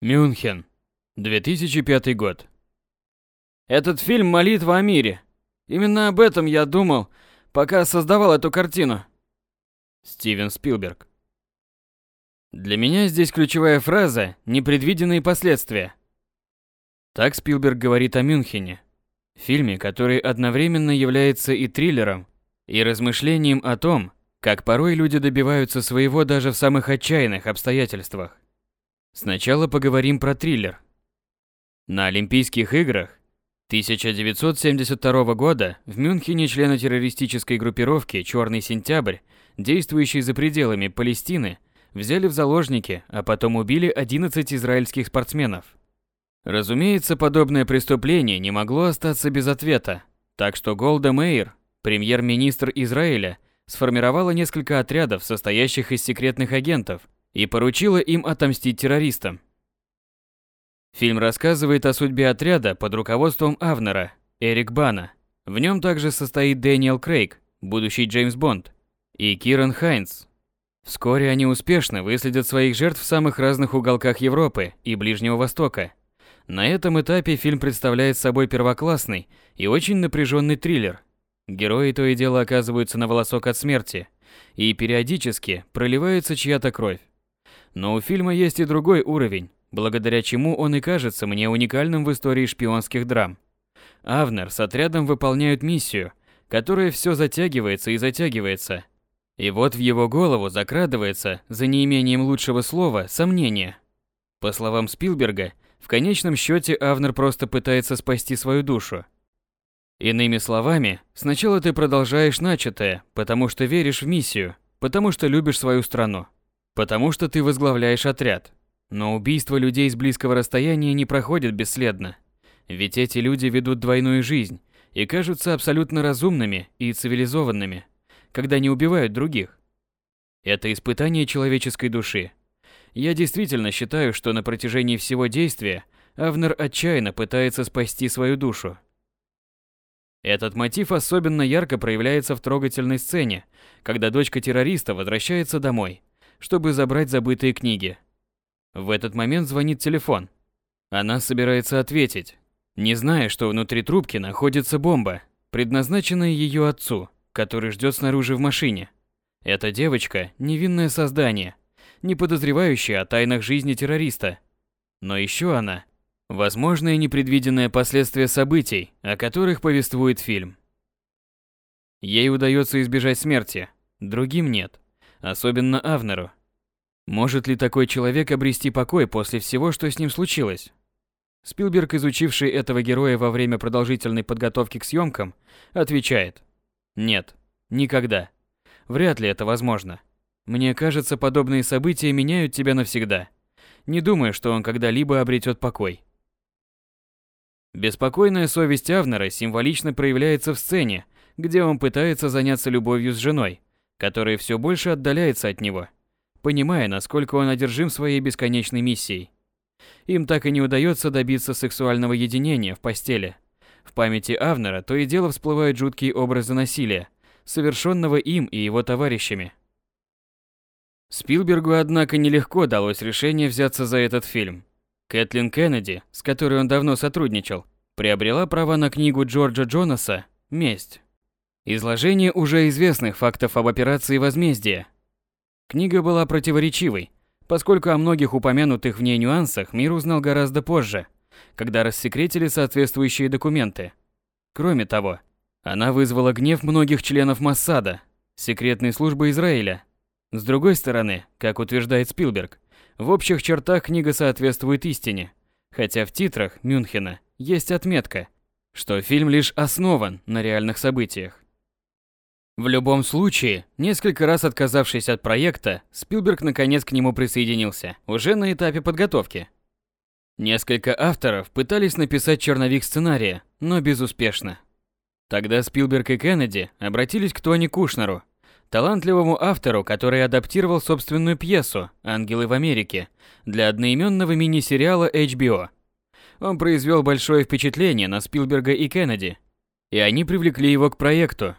Мюнхен. 2005 год. Этот фильм «Молитва о мире». Именно об этом я думал, пока создавал эту картину. Стивен Спилберг. Для меня здесь ключевая фраза «непредвиденные последствия». Так Спилберг говорит о Мюнхене, фильме, который одновременно является и триллером, и размышлением о том, как порой люди добиваются своего даже в самых отчаянных обстоятельствах. Сначала поговорим про триллер. На Олимпийских играх 1972 года в Мюнхене члены террористической группировки «Черный сентябрь», действующей за пределами Палестины, взяли в заложники, а потом убили 11 израильских спортсменов. Разумеется, подобное преступление не могло остаться без ответа, так что Голда Мейер, премьер-министр Израиля, сформировала несколько отрядов, состоящих из секретных агентов, и поручила им отомстить террористам. Фильм рассказывает о судьбе отряда под руководством Авнера, Эрик Бана. В нем также состоит Дэниел Крейг, будущий Джеймс Бонд, и Киран Хайнс. Вскоре они успешно выследят своих жертв в самых разных уголках Европы и Ближнего Востока. На этом этапе фильм представляет собой первоклассный и очень напряженный триллер. Герои то и дело оказываются на волосок от смерти, и периодически проливается чья-то кровь. Но у фильма есть и другой уровень, благодаря чему он и кажется мне уникальным в истории шпионских драм. Авнер с отрядом выполняют миссию, которая все затягивается и затягивается. И вот в его голову закрадывается, за неимением лучшего слова, сомнение. По словам Спилберга, в конечном счете Авнер просто пытается спасти свою душу. Иными словами, сначала ты продолжаешь начатое, потому что веришь в миссию, потому что любишь свою страну. Потому что ты возглавляешь отряд. Но убийство людей с близкого расстояния не проходит бесследно. Ведь эти люди ведут двойную жизнь и кажутся абсолютно разумными и цивилизованными, когда не убивают других. Это испытание человеческой души. Я действительно считаю, что на протяжении всего действия Авнер отчаянно пытается спасти свою душу. Этот мотив особенно ярко проявляется в трогательной сцене, когда дочка террориста возвращается домой – чтобы забрать забытые книги. В этот момент звонит телефон. Она собирается ответить, не зная, что внутри трубки находится бомба, предназначенная ее отцу, который ждет снаружи в машине. Эта девочка – невинное создание, не подозревающее о тайнах жизни террориста. Но еще она – возможное непредвиденное последствие событий, о которых повествует фильм. Ей удается избежать смерти, другим нет особенно Авнеру. Может ли такой человек обрести покой после всего, что с ним случилось? Спилберг, изучивший этого героя во время продолжительной подготовки к съемкам, отвечает: "Нет, никогда. Вряд ли это возможно. Мне кажется, подобные события меняют тебя навсегда. Не думаю, что он когда-либо обретет покой". Беспокойная совесть Авнера символично проявляется в сцене, где он пытается заняться любовью с женой, который все больше отдаляется от него, понимая, насколько он одержим своей бесконечной миссией. Им так и не удается добиться сексуального единения в постели. В памяти Авнера то и дело всплывают жуткие образы насилия, совершенного им и его товарищами. Спилбергу, однако, нелегко далось решение взяться за этот фильм. Кэтлин Кеннеди, с которой он давно сотрудничал, приобрела права на книгу Джорджа Джонаса «Месть». Изложение уже известных фактов об операции возмездия. Книга была противоречивой, поскольку о многих упомянутых в ней нюансах мир узнал гораздо позже, когда рассекретили соответствующие документы. Кроме того, она вызвала гнев многих членов Моссада, секретной службы Израиля. С другой стороны, как утверждает Спилберг, в общих чертах книга соответствует истине, хотя в титрах Мюнхена есть отметка, что фильм лишь основан на реальных событиях. В любом случае, несколько раз отказавшись от проекта, Спилберг наконец к нему присоединился, уже на этапе подготовки. Несколько авторов пытались написать черновик сценария, но безуспешно. Тогда Спилберг и Кеннеди обратились к Тони Кушнеру, талантливому автору, который адаптировал собственную пьесу «Ангелы в Америке» для одноименного мини-сериала HBO. Он произвел большое впечатление на Спилберга и Кеннеди, и они привлекли его к проекту,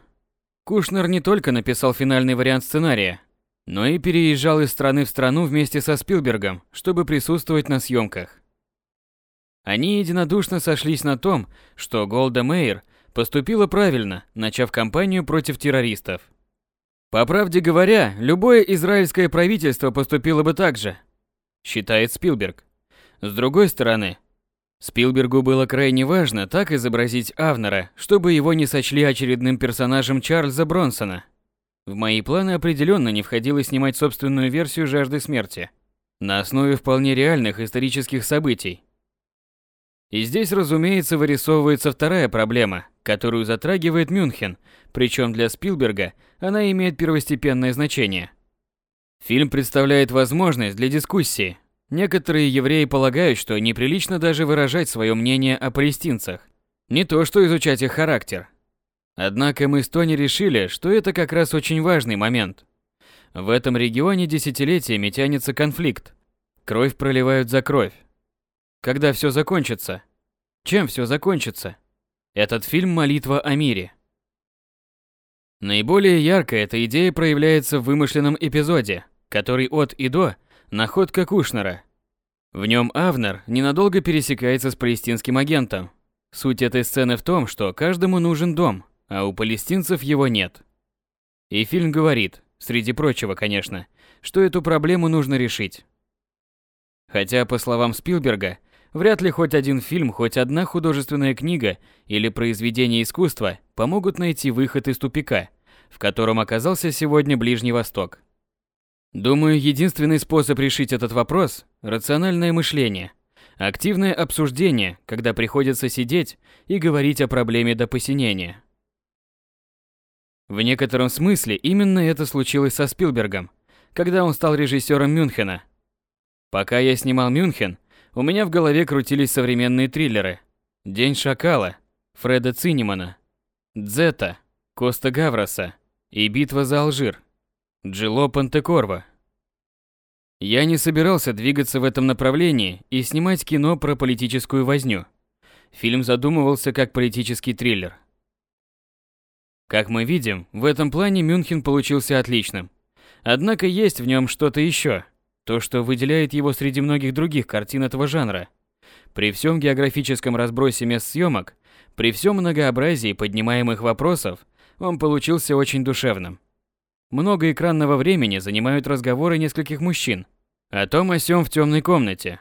Кушнер не только написал финальный вариант сценария, но и переезжал из страны в страну вместе со Спилбергом, чтобы присутствовать на съемках. Они единодушно сошлись на том, что Голда Мейер поступила правильно, начав кампанию против террористов. По правде говоря, любое израильское правительство поступило бы так же, считает Спилберг. С другой стороны, Спилбергу было крайне важно так изобразить Авнера, чтобы его не сочли очередным персонажем Чарльза Бронсона. В мои планы определенно не входило снимать собственную версию «Жажды смерти» на основе вполне реальных исторических событий. И здесь, разумеется, вырисовывается вторая проблема, которую затрагивает Мюнхен, причем для Спилберга она имеет первостепенное значение. Фильм представляет возможность для дискуссии. Некоторые евреи полагают, что неприлично даже выражать свое мнение о палестинцах. Не то, что изучать их характер – Однако мы с Тони решили, что это как раз очень важный момент. В этом регионе десятилетиями тянется конфликт. Кровь проливают за кровь. Когда все закончится? Чем все закончится? Этот фильм «Молитва о мире». Наиболее ярко эта идея проявляется в вымышленном эпизоде, который от и до – находка Кушнера. В нем Авнер ненадолго пересекается с палестинским агентом. Суть этой сцены в том, что каждому нужен дом, а у палестинцев его нет. И фильм говорит, среди прочего, конечно, что эту проблему нужно решить. Хотя, по словам Спилберга, вряд ли хоть один фильм, хоть одна художественная книга или произведение искусства помогут найти выход из тупика, в котором оказался сегодня Ближний Восток. Думаю, единственный способ решить этот вопрос – рациональное мышление, активное обсуждение, когда приходится сидеть и говорить о проблеме до посинения. В некотором смысле именно это случилось со Спилбергом, когда он стал режиссером Мюнхена. Пока я снимал Мюнхен, у меня в голове крутились современные триллеры. «День шакала», Фреда Цинемана, «Дзета», Коста Гавроса и «Битва за Алжир», Джило Пантекорва. Я не собирался двигаться в этом направлении и снимать кино про политическую возню. Фильм задумывался как политический триллер – как мы видим, в этом плане Мюнхен получился отличным. Однако есть в нем что-то еще, то, что выделяет его среди многих других картин этого жанра. При всем географическом разбросе мест съемок, при всем многообразии поднимаемых вопросов, он получился очень душевным. Много экранного времени занимают разговоры нескольких мужчин о том о сём в темной комнате.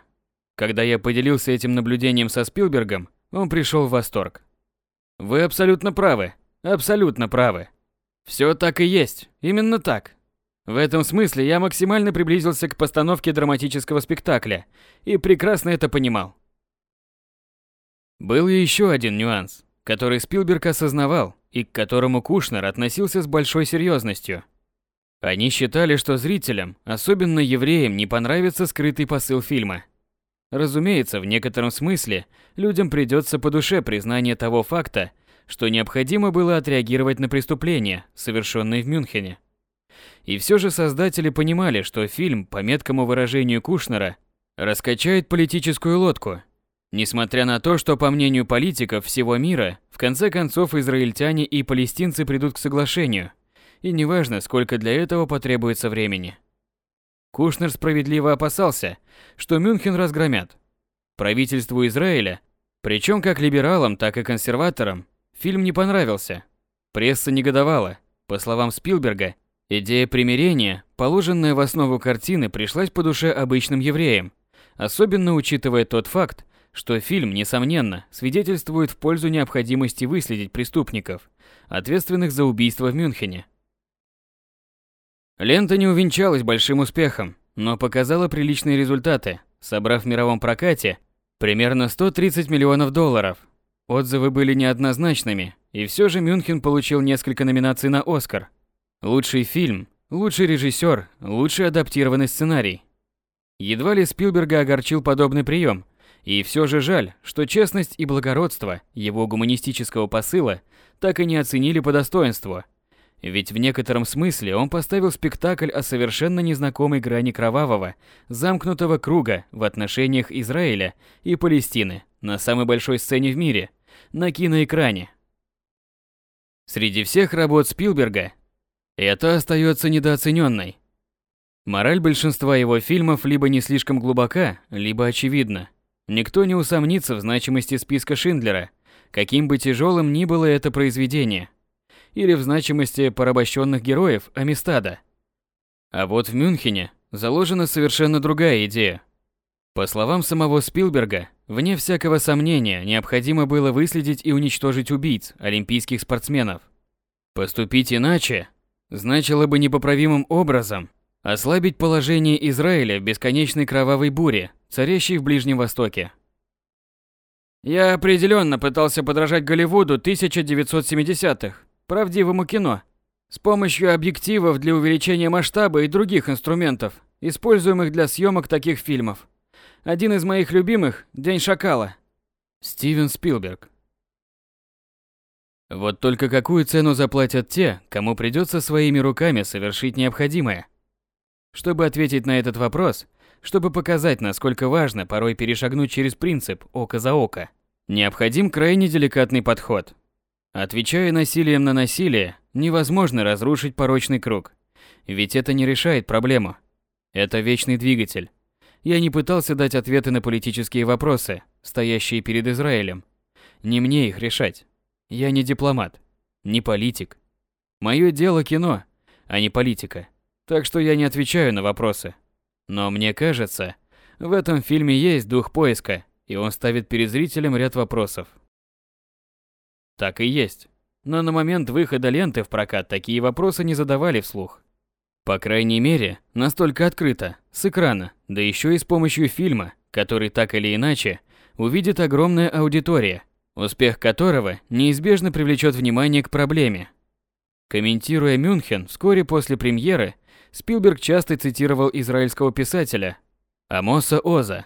Когда я поделился этим наблюдением со Спилбергом, он пришел в восторг. Вы абсолютно правы, Абсолютно правы. Все так и есть, именно так. В этом смысле я максимально приблизился к постановке драматического спектакля и прекрасно это понимал. Был еще один нюанс, который Спилберг осознавал и к которому Кушнер относился с большой серьезностью. Они считали, что зрителям, особенно евреям, не понравится скрытый посыл фильма. Разумеется, в некотором смысле людям придется по душе признание того факта, что необходимо было отреагировать на преступление, совершенное в Мюнхене. И все же создатели понимали, что фильм, по меткому выражению Кушнера, раскачает политическую лодку. Несмотря на то, что, по мнению политиков всего мира, в конце концов израильтяне и палестинцы придут к соглашению, и неважно, сколько для этого потребуется времени. Кушнер справедливо опасался, что Мюнхен разгромят. Правительству Израиля, причем как либералам, так и консерваторам, Фильм не понравился. Пресса негодовала. По словам Спилберга, идея примирения, положенная в основу картины, пришлась по душе обычным евреям, особенно учитывая тот факт, что фильм, несомненно, свидетельствует в пользу необходимости выследить преступников, ответственных за убийство в Мюнхене. Лента не увенчалась большим успехом, но показала приличные результаты, собрав в мировом прокате примерно 130 миллионов долларов. Отзывы были неоднозначными, и все же Мюнхен получил несколько номинаций на Оскар. Лучший фильм, лучший режиссер, лучший адаптированный сценарий. Едва ли Спилберга огорчил подобный прием, и все же жаль, что честность и благородство его гуманистического посыла так и не оценили по достоинству. Ведь в некотором смысле он поставил спектакль о совершенно незнакомой грани кровавого, замкнутого круга в отношениях Израиля и Палестины на самой большой сцене в мире – на киноэкране. Среди всех работ Спилберга это остается недооцененной. Мораль большинства его фильмов либо не слишком глубока, либо очевидна. Никто не усомнится в значимости списка Шиндлера, каким бы тяжелым ни было это произведение, или в значимости порабощенных героев Амистада. А вот в Мюнхене заложена совершенно другая идея. По словам самого Спилберга, вне всякого сомнения, необходимо было выследить и уничтожить убийц, олимпийских спортсменов. Поступить иначе значило бы непоправимым образом Ослабить положение Израиля в бесконечной кровавой буре, царящей в Ближнем Востоке. Я определенно пытался подражать Голливуду 1970-х, правдивому кино, с помощью объективов для увеличения масштаба и других инструментов, используемых для съемок таких фильмов. Один из моих любимых – «День шакала». Стивен Спилберг. Вот только какую цену заплатят те, кому придется своими руками совершить необходимое – чтобы ответить на этот вопрос, чтобы показать, насколько важно порой перешагнуть через принцип «око за око», необходим крайне деликатный подход. Отвечая насилием на насилие, невозможно разрушить порочный круг. Ведь это не решает проблему. Это вечный двигатель. Я не пытался дать ответы на политические вопросы, стоящие перед Израилем. Не мне их решать. Я не дипломат, не политик. Мое дело кино, а не политика. Так что я не отвечаю на вопросы. Но мне кажется, в этом фильме есть дух поиска, и он ставит перед зрителем ряд вопросов. Так и есть. Но на момент выхода ленты в прокат такие вопросы не задавали вслух. По крайней мере, настолько открыто, с экрана, да еще и с помощью фильма, который так или иначе увидит огромная аудитория, успех которого неизбежно привлечет внимание к проблеме. Комментируя Мюнхен вскоре после премьеры, Спилберг часто цитировал израильского писателя Амоса Оза.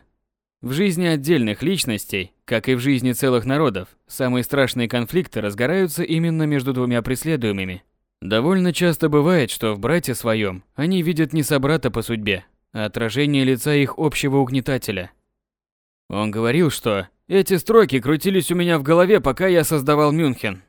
В жизни отдельных личностей, как и в жизни целых народов, самые страшные конфликты разгораются именно между двумя преследуемыми. Довольно часто бывает, что в брате своем они видят не собрата по судьбе, а отражение лица их общего угнетателя. Он говорил, что «эти строки крутились у меня в голове, пока я создавал Мюнхен».